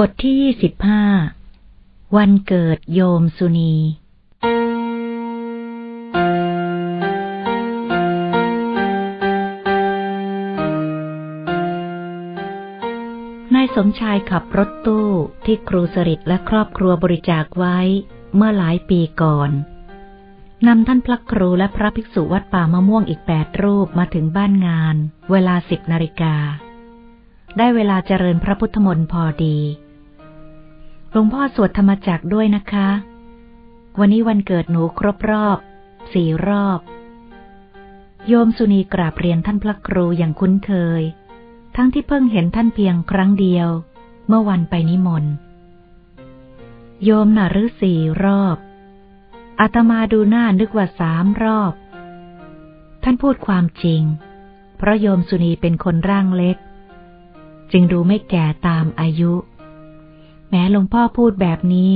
บทที่ยี่สิบห้า วันเกิดโยมสุนี นายสมชายขับรถตู้ที่ครูสริตและครอบครัวบริจาคไว้เมื่อหลายปีก่อน นำท่านพระครูและพระภิกษุวัดป่ามะม่วงอีกแปดรูปมาถึงบ้านงาน เวลาสิบนาฬิกาได้เวลาเจริญพระพุทธมนต์พอดี หลวงพ่อสวดธรรมจักด้วยนะคะ วันนี้วันเกิดหนูครบรอบสี่รอบ โยมสุนีกราบเรียนท่านพระครูอย่างคุ้นเคย ทั้งที่เพิ่งเห็นท่านเพียงครั้งเดียว เมื่อวันไปนิมนต์ โยมน่ะรือสี่รอบอาตมาดูหน้านึกว่าสามรอบ ท่านพูดความจริง เพราะโยมสุนีเป็นคนร่างเล็ก จึงดูไม่แก่ตามอายุ ม้หลวงพ่อพูดแบบนี้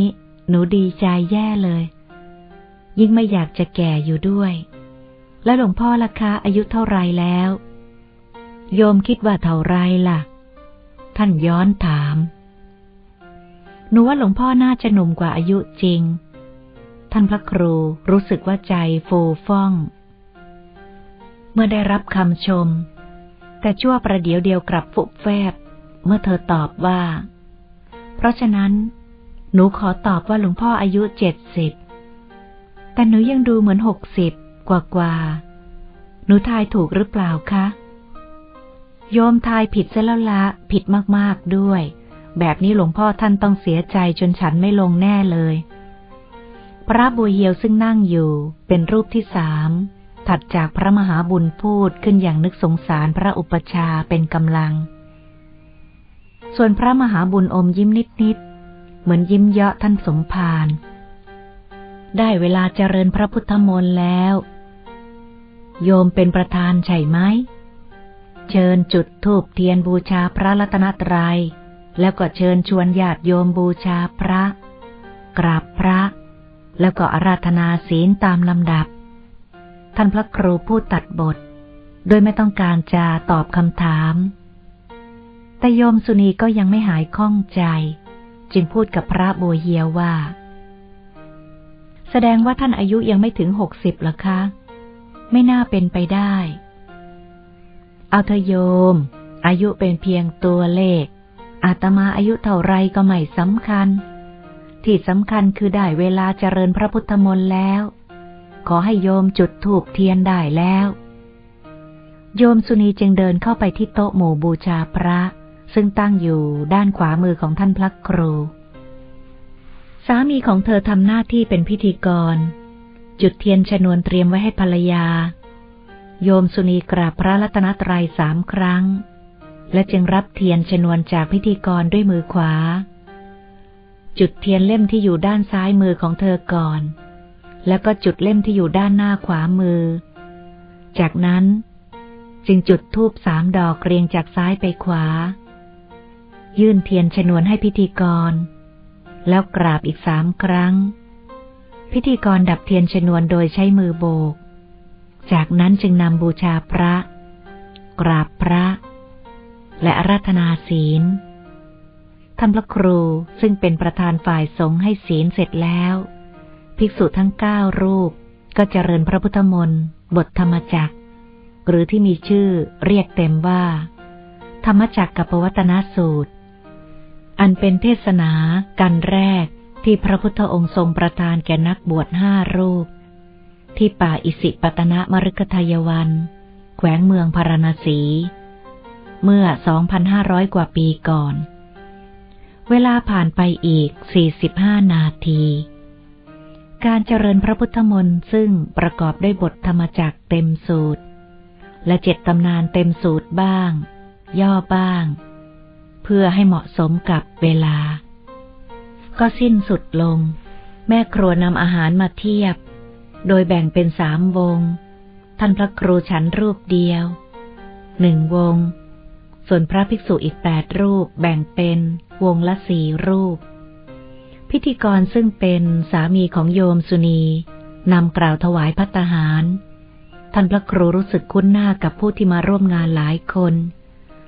หนูดีใจแย่เลย ยิ่งไม่อยากจะแก่อยู่ด้วย แล้วหลวงพ่อล่ะคะอายุเท่าไรแล้ว โยมคิดว่าเท่าไรล่ะ ท่านย้อนถาม หนูว่าหลวงพ่อน่าจะหนุ่มกว่าอายุจริง ท่านพระครูรู้สึกว่าใจฟูฟ่อง เมื่อได้รับคำชม แต่ชั่วประเดี๋ยวเดียวกลับฟุบแฟบ เมื่อเธอตอบว่า เพราะฉะนั้น หนูขอตอบว่าหลวงพ่ออายุเจ็ดสิบ แต่หนูยังดูเหมือนหกสิบกว่ากว่า หนูทายถูกหรือเปล่าคะ โยมทายผิดซะแล้วละ ผิดมากๆด้วย แบบนี้หลวงพ่อท่านต้องเสียใจจนฉันไม่ลงแน่เลย พระบุญเยียวซึ่งนั่งอยู่เป็นรูปที่สามถัดจากพระมหาบุญพูดขึ้นอย่างนึกสงสารพระอุปชาเป็นกำลัง ส่วนพระมหาบุญอมยิ้มนิดๆ เหมือนยิ้มเยาะท่านสมภาร ได้เวลาเจริญพระพุทธมนต์แล้ว โยมเป็นประธานใช่ไหม เชิญจุดธูปเทียนบูชาพระรัตนตรยัย แล้วก็เชิญชวนญาติโยมบูชาพระ กราบพระ แล้วก็อาราธนาศีลตามลำดับ ท่านพระครูพูดตัดบท โดยไม่ต้องการจะตอบคำถาม แต่โยมสุนีก็ยังไม่หายข้องใจ จึงพูดกับพระบัวเฮียว่า แสดงว่าท่านอายุยังไม่ถึงหกสิบหรอคะ ไม่น่าเป็นไปได้ เอาเธอโยม อายุเป็นเพียงตัวเลข อาตมาอายุเท่าไรก็ไม่สำคัญ ที่สำคัญคือได้เวลาเจริญพระพุทธมนต์แล้ว ขอให้โยมจุดธูปเทียนได้แล้วโยมสุนีจึงเดินเข้าไปที่โต๊ะหมู่บูชาพระ ซึ่งตั้งอยู่ด้านขวามือของท่านพระครู สามีของเธอทำหน้าที่เป็นพิธีกร จุดเทียนชนวนเตรียมไว้ให้ภรรยา โยมสุนีกราบพระรัตนตรัยสามครั้ง และจึงรับเทียนชนวนจากพิธีกรด้วยมือขวา จุดเทียนเล่มที่อยู่ด้านซ้ายมือของเธอก่อน แล้วก็จุดเล่มที่อยู่ด้านหน้าขวามือ จากนั้นจึงจุดทูบสามดอกเรียงจากซ้ายไปขวา ยื่นเทียนชนวนให้พิธีกร แล้วกราบอีกสามครั้ง พิธีกรดับเทียนชนวนโดยใช้มือโบก จากนั้นจึงนำบูชาพระ กราบพระ และอาราธนาศีลท่านพระครูซึ่งเป็นประธานฝ่ายสงฆ์ให้ศีลเสร็จแล้ว ภิกษุทั้งเก้ารูปก็เจริญพระพุทธมนต์บทธรรมจักหรือที่มีชื่อเรียกเต็มว่า ธรรมจักกับปวัตนสูตร อันเป็นเทศนากันแรกที่พระพุทธองค์ทรงประทานแก่นักบวชห้ารูป ที่ป่าอิสิปตนะมฤคทายวัน แขวงเมืองพาราณสี เมื่อ 2,500 กว่าปีก่อน เวลาผ่านไปอีก 45 นาที การเจริญพระพุทธมนต์ซึ่งประกอบด้วยบทธรรมจักเต็มสูตร และเจ็ดตำนานเต็มสูตรบ้าง ย่อบ้าง พื่อให้เหมาะสมกับเวลา ก็สิ้นสุดลง แม่ครัวนำอาหารมาเทียบ โดยแบ่งเป็นสามวง ท่านพระครูฉันรูปเดียวหนึ่งวง ส่วนพระภิกษุอีกแปดรูปแบ่งเป็นวงละสี่รูป พิธีกรซึ่งเป็นสามีของโยมสุนีนำกล่าวถวายพัตหาร ท่านพระครูรู้สึกคุ้นหน้ากับผู้ที่มาร่วมงานหลายคน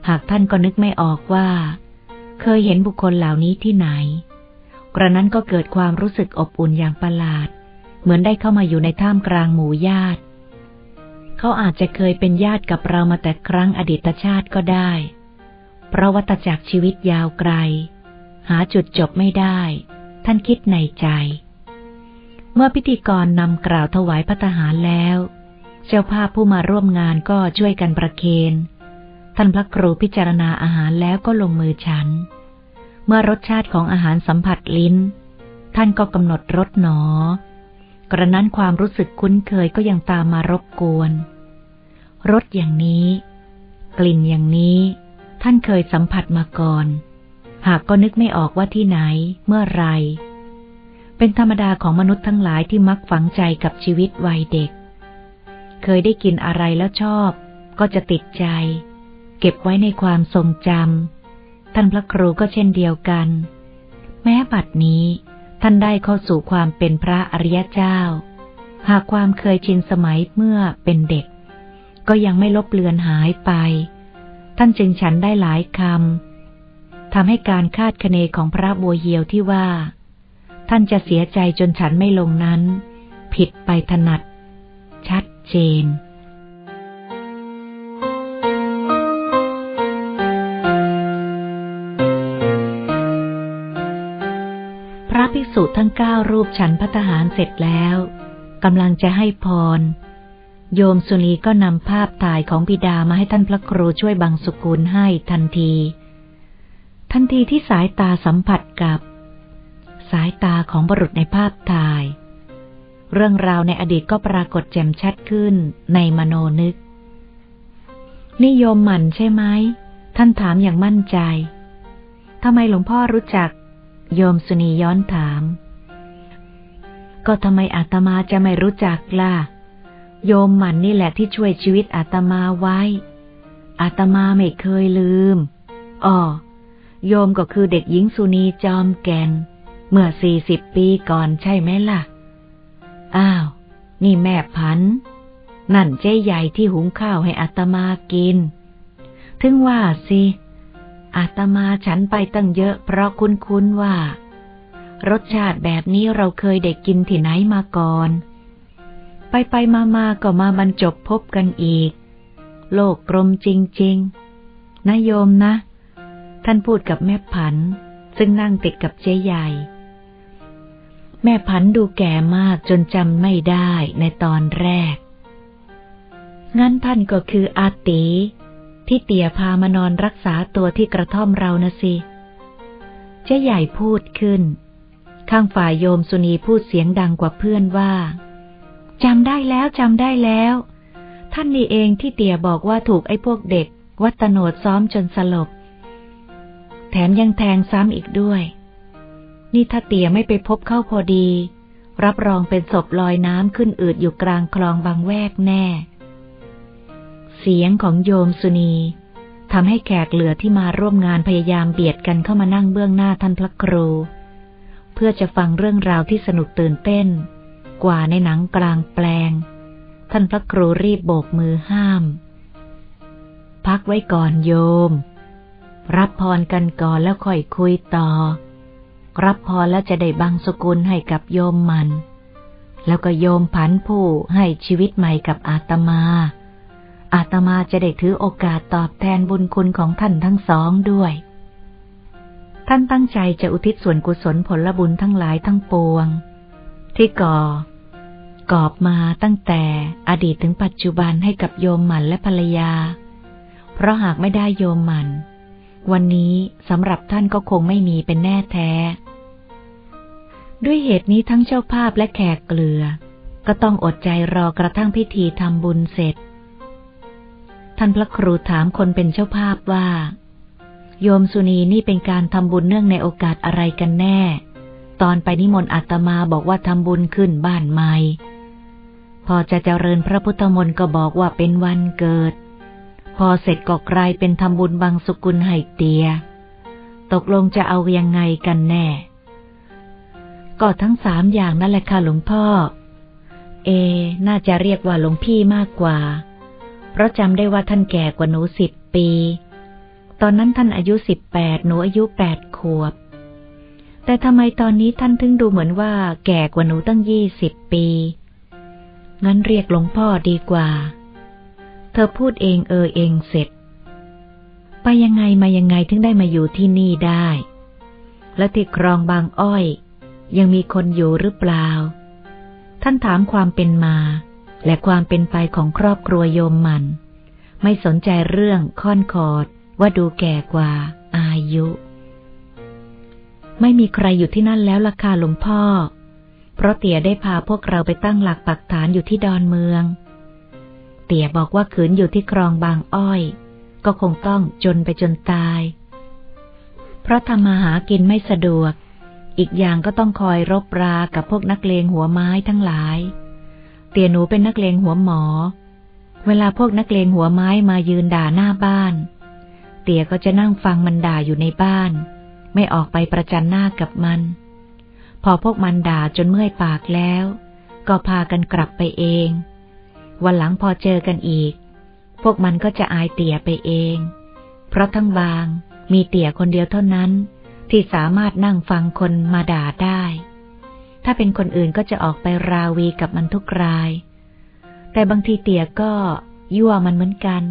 หากท่านก็นึกไม่ออกว่า เคยเห็นบุคคลเหล่านี้ที่ไหน กระนั้นก็เกิดความรู้สึกอบอุ่นอย่างประหลาด เหมือนได้เข้ามาอยู่ในท่ามกลางหมู่ญาติ เขาอาจจะเคยเป็นญาติกับเรามาแต่ครั้งอดีตชาติก็ได้ เพราะวัตจักรชีวิตยาวไกล หาจุดจบไม่ได้ ท่านคิดในใจ เมื่อพิธีกรนำกล่าวถวายพระทหารแล้ว เจ้าภาพผู้มาร่วมงานก็ช่วยกันประเคน ท่านพระครูพิจารณาอาหารแล้วก็ลงมือฉัน เมื่อรสชาติของอาหารสัมผัสลิ้น ท่านก็กำหนดรสหนอ กระนั้นความรู้สึกคุ้นเคยก็ยังตามมารบกวน รสอย่างนี้ กลิ่นอย่างนี้ ท่านเคยสัมผัสมาก่อน หากก็นึกไม่ออกว่าที่ไหน เมื่อไร เป็นธรรมดาของมนุษย์ทั้งหลายที่มักฝังใจกับชีวิตวัยเด็ก เคยได้กินอะไรแล้วชอบ ก็จะติดใจ เก็บไว้ในความทรงจำ ท่านพระครูก็เช่นเดียวกัน แม้บัดนี้ท่านได้เข้าสู่ความเป็นพระอริยเจ้า หากความเคยชินสมัยเมื่อเป็นเด็ก ก็ยังไม่ลบเลือนหายไป ท่านจึงฉันได้หลายคำทำให้การคาดคะเนของพระบัวเหียวที่ว่า ท่านจะเสียใจจนฉันไม่ลงนั้น ผิดไปถนัด ชัดเจน ภิกษุทั้งเก้ารูปฉันพัฒหารเสร็จแล้วกำลังจะให้พร โยมสุนีก็นำภาพถ่ายของบิดามาให้ท่านพระครูช่วยบังสุกุลให้ทันที ทันทีที่สายตาสัมผัสกับ สายตาของบุรุษในภาพถ่าย เรื่องราวในอดีตก็ปรากฏแจ่มชัดขึ้นในมโนนึก นิยมหมั่นใช่ไหมท่านถามอย่างมั่นใจทำไมหลวงพ่อรู้จัก โยมสุนีย้อนถาม ก็ทำไมอาตมาจะไม่รู้จักล่ะ โยมมันนี่แหละที่ช่วยชีวิตอาตมาไว้ อาตมาไม่เคยลืม อ๋อ โยมก็คือเด็กหญิงสุนีจอมแกนเมื่อสี่สิบปีก่อนใช่ไหมล่ะ อ้าว นี่แม่พัน นั่นเจ๊ใหญ่ที่หุงข้าวให้อาตมากิน ถึงว่าสิ อาตมาฉันไปตั้งเยอะเพราะคุ้นๆว่า รสชาติแบบนี้เราเคยเด็กกินที่ไหนมาก่อน ไปไปมามาก็มาบรรจบพบกันอีก โลกกลมจริงๆนะโยมนะ ท่านพูดกับแม่ผัน ซึ่งนั่งติดกับเจ๊ใหญ่ แม่ผันดูแก่มากจนจำไม่ได้ในตอนแรก งั้นท่านก็คืออาตี ที่เตี่ยพามานอนรักษาตัวที่กระท่อมเรานะสิ เจ๊ใหญ่พูดขึ้น ข้างฝ่ายโยมสุนีพูดเสียงดังกว่าเพื่อนว่าจำได้แล้วจำได้แล้ว ท่านนี่เองที่เตี่ยบอกว่าถูกไอ้พวกเด็ก วัตโนดซ้อมจนสลบ แถมยังแทงซ้ำอีกด้วย นี่ถ้าเตี่ยไม่ไปพบเข้าพอดี รับรองเป็นศพลอยน้ำขึ้นอืดอยู่กลางคลองบางแวกแน่ เสียงของโยมสุนีทำให้แขกเหลือที่มาร่วมงานพยายามเบียดกันเข้ามานั่งเบื้องหน้าท่านพระครู เพื่อจะฟังเรื่องราวที่สนุกตื่นเต้น กว่าในหนังกลางแปลง ท่านพระครูรีบโบกมือห้าม พักไว้ก่อนโยม รับพรกันก่อนแล้วค่อยคุยต่อ รับพรแล้วจะได้บังสกุลให้กับโยมมัน แล้วก็โยมผันผู้ให้ชีวิตใหม่กับอาตมา อาตมาจะได้ถือโอกาสตอบแทนบุญคุณของท่านทั้งสองด้วย ท่านตั้งใจจะอุทิศส่วนกุศลผลบุญทั้งหลายทั้งปวง ที่ก่อกอบมาตั้งแต่อดีตถึงปัจจุบันให้กับโยมหมันและภรรยา เพราะหากไม่ได้โยมหมัน วันนี้สำหรับท่านก็คงไม่มีเป็นแน่แท้ ด้วยเหตุนี้ทั้งเจ้าภาพและแขกเกลือ ก็ต้องอดใจรอกระทั่งพิธีทำบุญเสร็จ ท่านพระครูถามคนเป็นเจ้าภาพว่า โยมสุนีนี่เป็นการทำบุญเนื่องในโอกาสอะไรกันแน่ ตอนไปนิมนต์อาตมาบอกว่าทำบุญขึ้นบ้านใหม่ พอจะเจริญพระพุทธมนต์ก็บอกว่าเป็นวันเกิด พอเสร็จก็กลายเป็นทำบุญบางสุกุลให้เตีย ตกลงจะเอายังไงกันแน่ ก็ทั้งสามอย่างนั่นแหละค่ะหลวงพ่อ เอ น่าจะเรียกว่าหลวงพี่มากกว่า เพราะจำได้ว่าท่านแก่กว่าหนูสิบปี ตอนนั้นท่านอายุสิบแปดหนูอายุแปดขวบ แต่ทำไมตอนนี้ท่านถึงดูเหมือนว่า แก่กว่าหนูตั้งยี่สิบปี งั้นเรียกหลวงพ่อดีกว่า เธอพูดเองเออเองเสร็จ ไปยังไงมายังไงถึงได้มาอยู่ที่นี่ได้ และที่ครองบางอ้อย ยังมีคนอยู่หรือเปล่า ท่านถามความเป็นมา และความเป็นไปของครอบครัวโยมมัน ไม่สนใจเรื่องค่อนคอดว่าดูแก่กว่า อายุ ไม่มีใครอยู่ที่นั่นแล้วล่ะค่ะหลวงพ่อ เพราะเตี่ยได้พาพวกเราไปตั้งหลักปักฐานอยู่ที่ดอนเมือง เตี่ยบอกว่าขืนอยู่ที่คลองบางอ้อย ก็คงต้องจนไปจนตาย เพราะทำมาหากินไม่สะดวก อีกอย่างก็ต้องคอยรบรากับพวกนักเลงหัวไม้ทั้งหลาย เตี่ยหนูเป็นนักเลงหัวหมอ เวลาพวกนักเลงหัวไม้มายืนด่าหน้าบ้าน เตี่ยก็จะนั่งฟังมันด่าอยู่ในบ้าน ไม่ออกไปประจันหน้ากับมัน พอพวกมันด่าจนเมื่อยปากแล้ว ก็พากันกลับไปเอง วันหลังพอเจอกันอีก พวกมันก็จะอายเตี่ยไปเอง เพราะทั้งบางมีเตี่ยคนเดียวเท่านั้นที่สามารถนั่งฟังคนมาด่าได้ ถ้าเป็นคนอื่นก็จะออกไปราวีกับมันทุกราย แต่บางทีเตี่ยก็ยั่วมันเหมือนกัน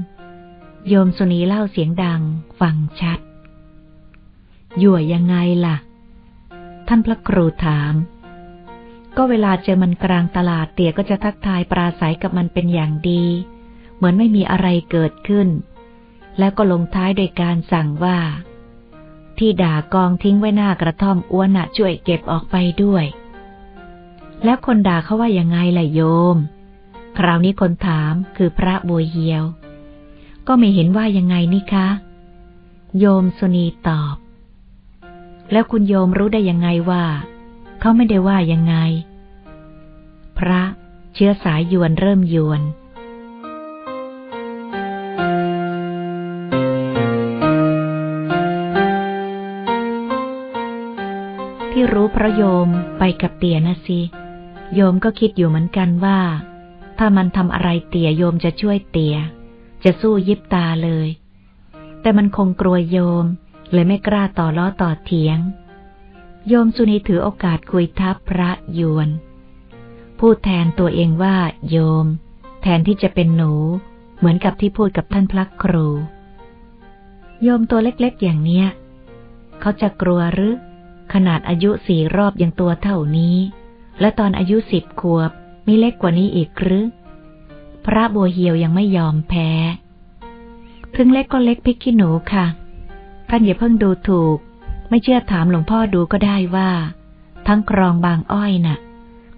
โยมสุนีเล่าเสียงดัง ฟังชัด ยั่วยังไงล่ะ ท่านพระครูถาม ก็เวลาเจอมันกลางตลาดเตี่ยก็จะทักทายปราศัยกับมันเป็นอย่างดี เหมือนไม่มีอะไรเกิดขึ้น แล้วก็ลงท้ายโดยการสั่งว่าที่ด่ากองทิ้งไว้หน้ากระท่อมอ้วนอะช่วยเก็บออกไปด้วย แล้วคนด่าเขาว่ายังไงล่ะโยม คราวนี้คนถามคือพระบัวเหียว ก็ไม่เห็นว่ายังไงนี่คะ โยมสุนีตอบ แล้วคุณโยมรู้ได้ยังไงว่า เขาไม่ได้ว่ายังไง พระเชื้อสายยวนเริ่มยวนที่รู้พระโยมไปกับเตี่ยนะสิ โยมก็คิดอยู่เหมือนกันว่า ถ้ามันทำอะไรเตี่ยโยมจะช่วยเตี่ยจะสู้ยิบตาเลย แต่มันคงกลัวโยม เลยไม่กล้าต่อล้อต่อเถียง โยมสุนีถือโอกาสคุยทับพระยวนพูดแทนตัวเองว่า โยม แทนที่จะเป็นหนู เหมือนกับที่พูดกับท่านพระครู โยมตัวเล็กๆอย่างเนี้ย เขาจะกลัวหรือ ขนาดอายุสี่รอบยังตัวเท่านี้ และตอนอายุสิบขวบมีเล็กกว่านี้อีกหรือ พระบัวเหียวยังไม่ยอมแพ้ ถึงเล็กก็เล็กพิกขี้หนูค่ะ ท่านอย่าเพิ่งดูถูก ไม่เชื่อถามหลวงพ่อดูก็ได้ว่า ทั้งครองบางอ้อยนะ่ะ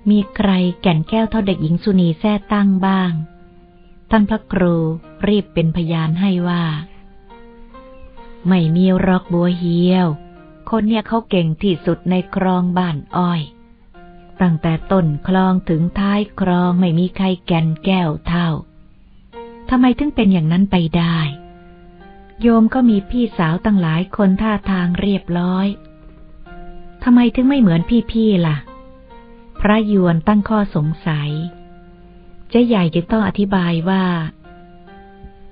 มีใครแก่นแก้วเท่าเด็กหญิงสุนีแท้ตั้งบ้าง ท่านพระครูรีบเป็นพยานให้ว่า ไม่มีรอกบัวเหียว คนเนี่ยเขาเก่งที่สุดในครองบ้านอ้อย ตั้งแต่ต้นคลองถึงท้ายคลองไม่มีใครแก่นแก้วเท่าทำไมถึงเป็นอย่างนั้นไปได้ โยมก็มีพี่สาวตั้งหลายคนท่าทางเรียบร้อยทำไมถึงไม่เหมือนพี่ๆล่ะ พระยวนตั้งข้อสงสัย เจ๊ใหญ่จึงต้องอธิบายว่า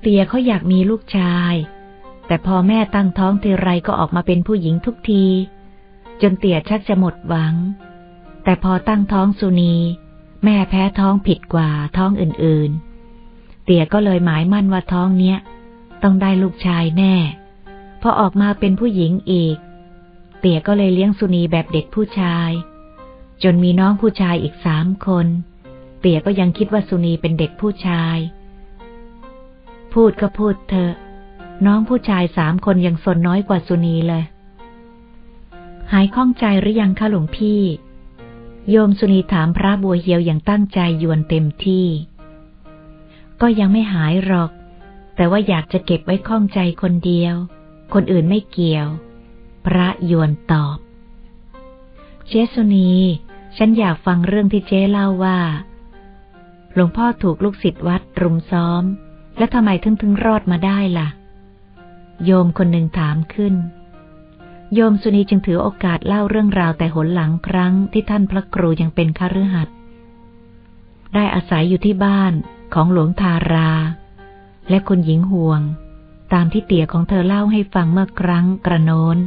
เตียเขาอยากมีลูกชาย แต่พอแม่ตั้งท้องทีไรก็ออกมาเป็นผู้หญิงทุกที จนเตียชักจะหมดหวัง แต่พอตั้งท้องสุนี แม่แพ้ท้องผิดกว่าท้องอื่นๆ เตี่ยก็เลยหมายมั่นว่าท้องเนี้ย ต้องได้ลูกชายแน่ พอออกมาเป็นผู้หญิงอีก เตี่ยก็เลยเลี้ยงสุนีแบบเด็กผู้ชาย จนมีน้องผู้ชายอีกสามคน เตี่ยก็ยังคิดว่าสุนีเป็นเด็กผู้ชาย พูดก็พูดเถอะน้องผู้ชายสามคนยังสนน้อยกว่าสุนีเลย หายข้องใจหรือยังคะหลวงพี่ โยมสุนีถามพระบัวเหียวอย่างตั้งใจยวนเต็มที่ ก็ยังไม่หายหรอก แต่ว่าอยากจะเก็บไว้ข้องใจคนเดียว คนอื่นไม่เกี่ยว พระยวนตอบ เจสุนี ฉันอยากฟังเรื่องที่เจ๊เล่าว่า หลวงพ่อถูกลูกศิษย์วัดรุมซ้อม และทำไมถึงถึงรอดมาได้ล่ะ โยมคนหนึ่งถามขึ้น โยมสุนีจึงถือโอกาสเล่าเรื่องราวแต่หนหลังครั้งที่ท่านพระครูยังเป็นคฤหัสถ์ได้อาศัยอยู่ที่บ้านของหลวงทารา และคุณหญิงห่วง ตามที่เตี่ยของเธอเล่าให้ฟังเมื่อครั้งกระโน้น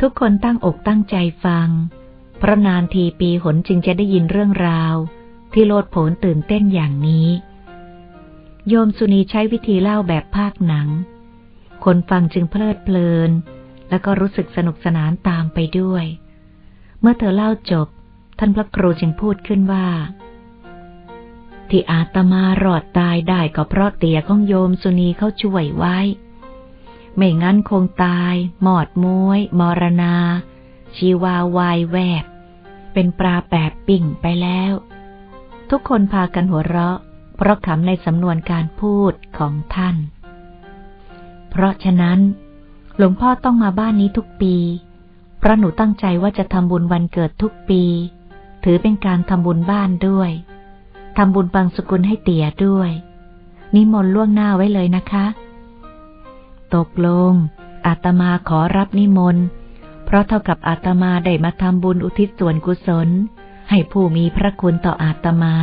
ทุกคนตั้งอกตั้งใจฟัง เพราะนานทีปีหนจึงจะได้ยินเรื่องราว ที่โลดโผนตื่นเต้นอย่างนี้ โยมสุนีใช้วิธีเล่าแบบภาคหนัง คนฟังจึงเพลิดเพลิน แล้วก็รู้สึกสนุกสนานตามไปด้วย เมื่อเธอเล่าจบ ท่านพระครูจึงพูดขึ้นว่า ที่อาตมารอดตายได้ก็เพราะเตียของโยมสุนีเขาช่วยไว้ ไม่งั้นคงตาย หมอดม้วย มรณา ชีวาวายแวบ เป็นปลาแปบปิ่งไปแล้ว ทุกคนพากันหัวเราะ เพราะขำในสำนวนการพูดของท่าน เพราะฉะนั้น หลวงพ่อต้องมาบ้านนี้ทุกปี เพราะหนูตั้งใจว่าจะทำบุญวันเกิดทุกปี ถือเป็นการทำบุญบ้านด้วยทำบุญบางสกุลให้เตี่ยด้วย นิมนต์ล่วงหน้าไว้เลยนะคะ ตกลง อาตมาขอรับนิมนต์ เพราะเท่ากับอาตมาได้มาทำบุญอุทิศส่วนกุศล ให้ผู้มีพระคุณต่ออาตมา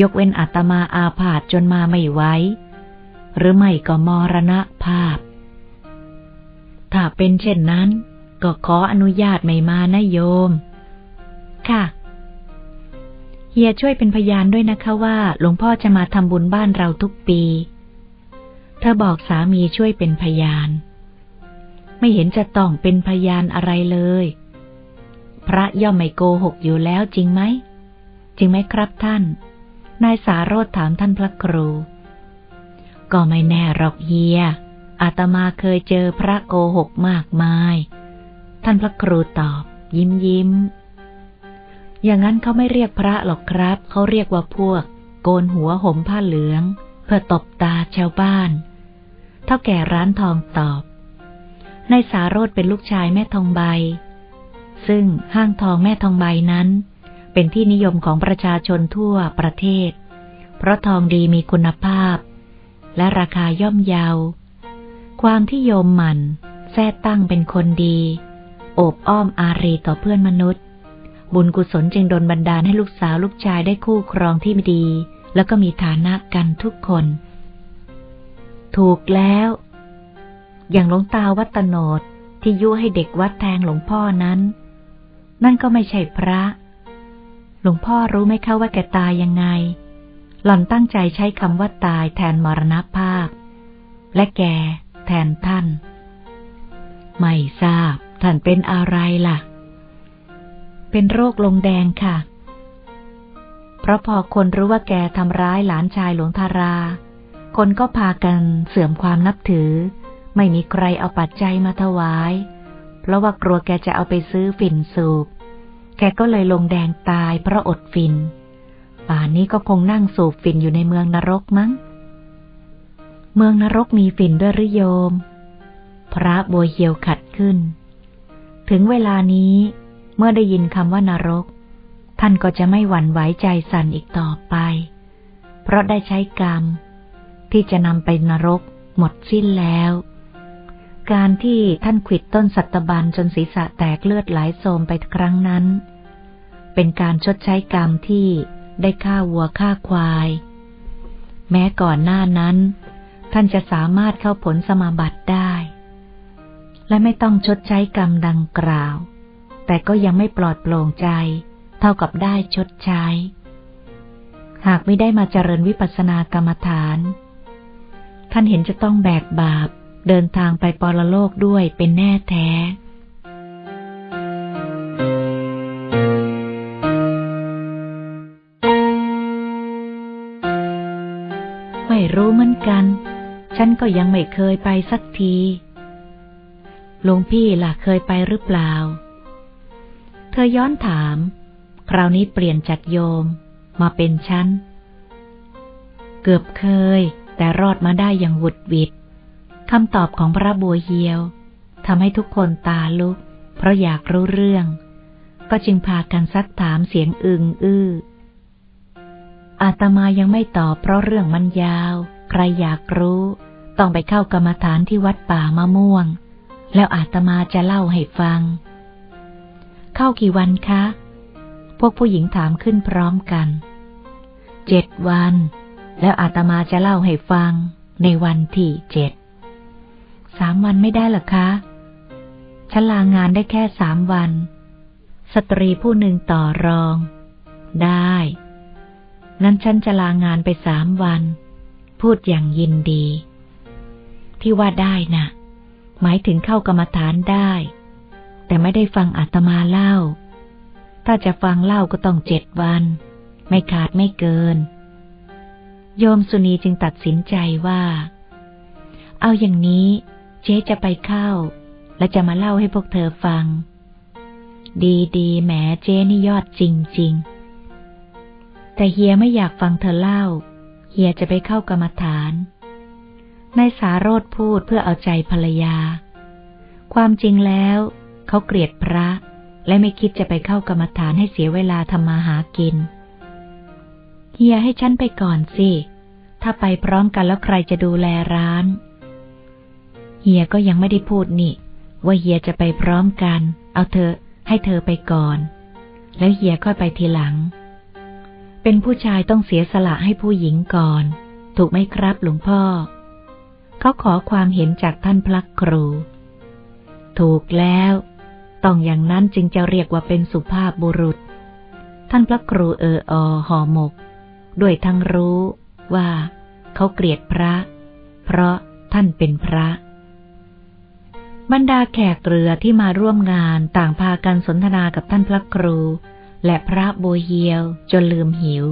ยกเว้นอาตมาอาพาธจนมาไม่ไหวหรือไม่ก็มรณะภาพ ถ้าเป็นเช่นนั้น ก็ขออนุญาตไม่มานะโยม ค่ะ เฮียช่วยเป็นพยานด้วยนะคะว่าหลวงพ่อจะมาทำบุญบ้านเราทุกปี เธอบอกสามีช่วยเป็นพยาน ไม่เห็นจะต้องเป็นพยานอะไรเลย พระย่อมไม่โกหกอยู่แล้วจริงไหม จริงไหมครับท่าน นายสาโรธถามท่านพระครู ก็ไม่แน่หรอกเฮีย อาตมาเคยเจอพระโกหกมากมาย ท่านพระครูตอบ ยิ้มยิ้ม อย่างนั้นเขาไม่เรียกพระหรอกครับ เขาเรียกว่าพวก โกนหัวห่มผ้าเหลือง เพื่อตบตาชาวบ้าน เท่าแก่ร้านทองตอบนายสาโรธเป็นลูกชายแม่ทองใบ ซึ่งห้างทองแม่ทองใบนั้น เป็นที่นิยมของประชาชนทั่วประเทศ เพราะทองดีมีคุณภาพ และราคาย่อมเยาว ความที่โยมมันแท้ตั้งเป็นคนดี โอบอ้อมอารีต่อเพื่อนมนุษย์ บุญกุศลจึงดลบันดาลให้ลูกสาวลูกชายได้คู่ครองที่ดี แล้วก็มีฐานะกันทุกคน ถูกแล้ว อย่างหลวงตาวัตโนดที่ยุให้เด็กวัดแทงหลวงพ่อนั้น นั่นก็ไม่ใช่พระ หลวงพ่อรู้ไหมคะว่าแกตายยังไง หล่อนตั้งใจใช้คำว่าตายแทนมรณภาพ และแก แทนท่าน ไม่ทราบท่านเป็นอะไรล่ะ เป็นโรคลงแดงค่ะ เพราะพอคนรู้ว่าแกทำร้ายหลานชายหลวงทารา คนก็พากันเสื่อมความนับถือ ไม่มีใครเอาปัจจัยมาถวาย เพราะว่ากลัวแกจะเอาไปซื้อฝิ่นสูบ แกก็เลยลงแดงตายเพราะอดฝิ่นป่านนี้ก็คงนั่งสูบฝิ่นอยู่ในเมืองนรกมั้ง เมืองนรกมีฝิ่นด้วยหรือโยม พระบัวเหียวขัดขึ้น ถึงเวลานี้เมื่อได้ยินคำว่านรก ท่านก็จะไม่หวั่นไหวใจสั่นอีกต่อไป เพราะได้ใช้กรรม ที่จะนำไปนรกหมดสิ้นแล้ว การที่ท่านขิดต้นสัตบันจนศีรษะแตกเลือดไหลโสมไปครั้งนั้น เป็นการชดใช้กรรมที่ได้ฆ่าวัวฆ่าควาย แม้ก่อนหน้านั้น ท่านจะสามารถเข้าผลสมาบัติได้ และไม่ต้องชดใช้กรรมดังกล่าว แต่ก็ยังไม่ปลอดโปร่งใจ เท่ากับได้ชดใช้ หากไม่ได้มาเจริญวิปัสสนากรรมฐาน ท่านเห็นจะต้องแบกบาป เดินทางไปปรโลกด้วยเป็นแน่แท้ไม่รู้เหมือนกัน ฉันก็ยังไม่เคยไปสักทีหลวงพี่ล่ะเคยไปหรือเปล่า เธอย้อนถาม คราวนี้เปลี่ยนจากโยม มาเป็นฉัน เกือบเคย แต่รอดมาได้อย่างหวุดวิดคำตอบของพระบัวเฮียวทำให้ทุกคนตาลุก เพราะอยากรู้เรื่อง ก็จึงพากันซักถามเสียงอึงอื้อ อาตมายังไม่ตอบเพราะเรื่องมันยาว ใครอยากรู้ ต้องไปเข้ากรรมฐานที่วัดป่ามะม่วง แล้วอาตมาจะเล่าให้ฟัง เข้ากี่วันคะ พวกผู้หญิงถามขึ้นพร้อมกัน เจ็ดวัน แล้วอาตมาจะเล่าให้ฟัง ในวันที่เจ็ด สามวันไม่ได้หรอคะ ฉันลางานได้แค่สามวัน สตรีผู้หนึ่งต่อรอง ได้งั้นฉันจะลางานไปสามวัน พูดอย่างยินดี ที่ว่าได้นะ่ะ หมายถึงเข้ากรรมฐานได้ แต่ไม่ได้ฟังอาตมาเล่า ถ้าจะฟังเล่าก็ต้องเจ็ดวัน ไม่ขาดไม่เกิน โยมสุนีจึงตัดสินใจว่า เอาอย่างนี้เจ๊จะไปเข้า และจะมาเล่าให้พวกเธอฟัง ดีดีแหมเจ๊นี่ยอดจริง ๆ แต่เฮียไม่อยากฟังเธอเล่า เฮียจะไปเข้ากรรมฐาน นายสาโรธพูดเพื่อเอาใจภรรยา ความจริงแล้ว เขาเกลียดพระ และไม่คิดจะไปเข้ากรรมฐานให้เสียเวลาทำมาหากิน เฮียให้ฉันไปก่อนสิ ถ้าไปพร้อมกันแล้วใครจะดูแลร้าน เฮียก็ยังไม่ได้พูดนี่ ว่าเฮียจะไปพร้อมกัน เอาเธอให้เธอไปก่อน แล้วเฮียค่อยไปทีหลัง เป็นผู้ชายต้องเสียสละให้ผู้หญิงก่อน ถูกไหมครับหลวงพ่อ เขาขอความเห็นจากท่านพระครู ถูกแล้ว ต้องอย่างนั้นจึงจะเรียกว่าเป็นสุภาพบุรุษ ท่านพระครูเอออห่อหมก ด้วยทั้งรู้ว่าเขาเกลียดพระ เพราะท่านเป็นพระ บรรดาแขกเรือที่มาร่วมงานต่างพากันสนทนากับท่านพระครู และพระโบเฮียวจนลืมหิว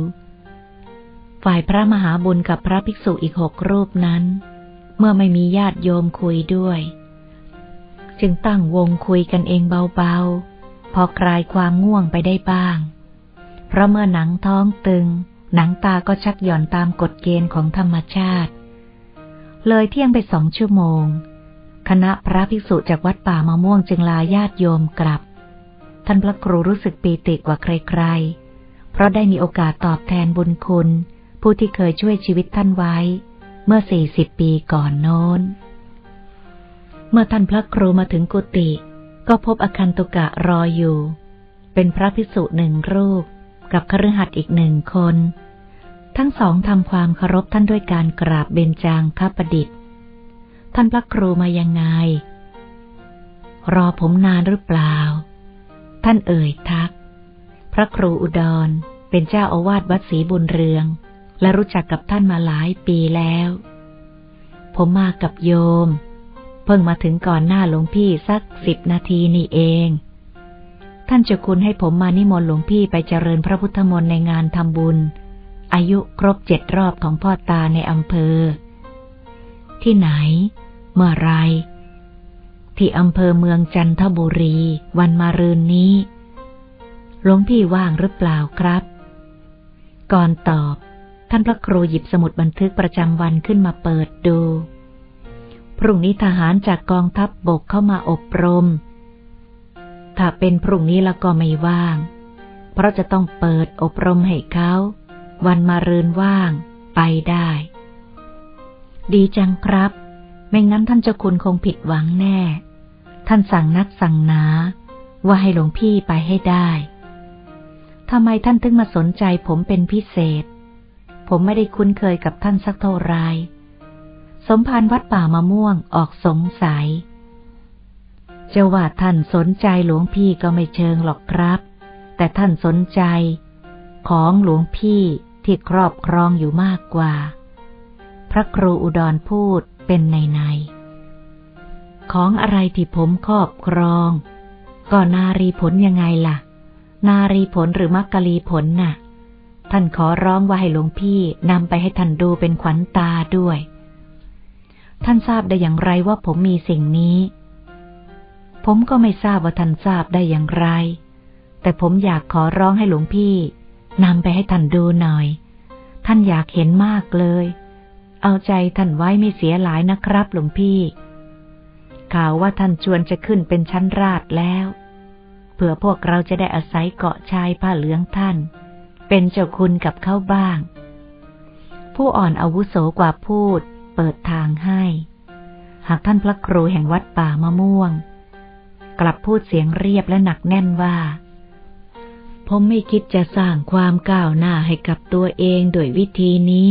ฝ่ายพระมหาบุญกับพระภิกษุอีกหกรูปนั้น เมื่อไม่มีญาติโยมคุยด้วย จึงตั้งวงคุยกันเองเบาๆ พอคลายความง่วงไปได้บ้าง เพราะเมื่อหนังท้องตึง หนังตาก็ชักหย่อนตามกฎเกณฑ์ของธรรมชาติ เลยเที่ยงไปสองชั่วโมง คณะพระภิกษุจากวัดป่ามะม่วงจึงลาญาติโยมกลับ ท่านพระครูรู้สึกปีติกว่าใครๆ เพราะได้มีโอกาสตอบแทนบุญคุณ ผู้ที่เคยช่วยชีวิตท่านไว้ เมื่อสี่สิบปีก่อนโน้น เมื่อท่านพระครูมาถึงกุฏิก็พบอคันตุกะรออยู่ เป็นพระภิกษุหนึ่งรูปกับคฤหัสถ์อีกหนึ่งคน ทั้งสองทำความเคารพท่านด้วยการกราบเบญจางคประดิษฐ์ ท่านพระครูมายังไง รอผมนานหรือเปล่า ท่านเอ่ยทัก พระครูอุดรเป็นเจ้าอาวาสวัดศรีบุญเรือง และรู้จักกับท่านมาหลายปีแล้ว ผมมากับโยม เพิ่งมาถึงก่อนหน้าหลวงพี่สักสิบนาทีนี่เอง ท่านจะคุณให้ผมมานิมนต์หลวงพี่ไปเจริญพระพุทธมนต์ในงานทำบุญ อายุครบเจ็ดรอบของพ่อตาในอำเภอ ที่ไหน เมื่อไร ที่อำเภอเมืองจันทบุรี วันมารืนนี้หลวงพี่ว่างหรือเปล่าครับ ก่อนตอบ ท่านพระครูหยิบสมุดบันทึกประจำวันขึ้นมาเปิดดู พรุ่งนี้ทหารจากกองทัพบบกเข้ามาอบรม ถ้าเป็นพรุ่งนี้แล้วก็ไม่ว่าง เพราะจะต้องเปิดอบรมให้เขา วันมาเรืนว่างไปได้ ดีจังครับ ไม่งั้นท่านเจ้าคุณคงผิดหวังแน่ ท่านสั่งนักสั่งนาว่าให้หลวงพี่ไปให้ได้ทำไมท่านถึงมาสนใจผมเป็นพิเศษ ผมไม่ได้คุ้นเคยกับท่านสักเท่าไร สมภารวัดป่ามะม่วงออกสงสัยจะว่าท่านสนใจหลวงพี่ก็ไม่เชิงหรอกครับ แต่ท่านสนใจ ของหลวงพี่ที่ครอบครองอยู่มากกว่า พระครูอุดรพูดเป็นในใน ของอะไรที่ผมครอบครอง ก็นารีผลยังไงล่ะ นารีผลหรือมักกะลีผลน่ะ ท่านขอร้องว่าให้หลวงพี่นำไปให้ท่านดูเป็นขวัญตาด้วย ท่านทราบได้อย่างไรว่าผมมีสิ่งนี้ ผมก็ไม่ทราบว่าท่านทราบได้อย่างไร แต่ผมอยากขอร้องให้หลวงพี่นำไปให้ท่านดูหน่อย ท่านอยากเห็นมากเลย เอาใจท่านไว้ไม่เสียหลายนะครับหลวงพี่ ข่าวว่าท่านชวนจะขึ้นเป็นชั้นราชแล้ว เผื่อพวกเราจะได้อาศัยเกาะชายผ้าเหลืองท่าน เป็นเจ้าคุณกับเขาบ้าง ผู้อ่อนอาวุโสกว่าพูด เปิดทางให้ หากท่านพระครูแห่งวัดป่ามะม่วง กลับพูดเสียงเรียบและหนักแน่นว่า ผมไม่คิดจะสร้างความก้าวหน้าให้กับตัวเองโดยวิธีนี้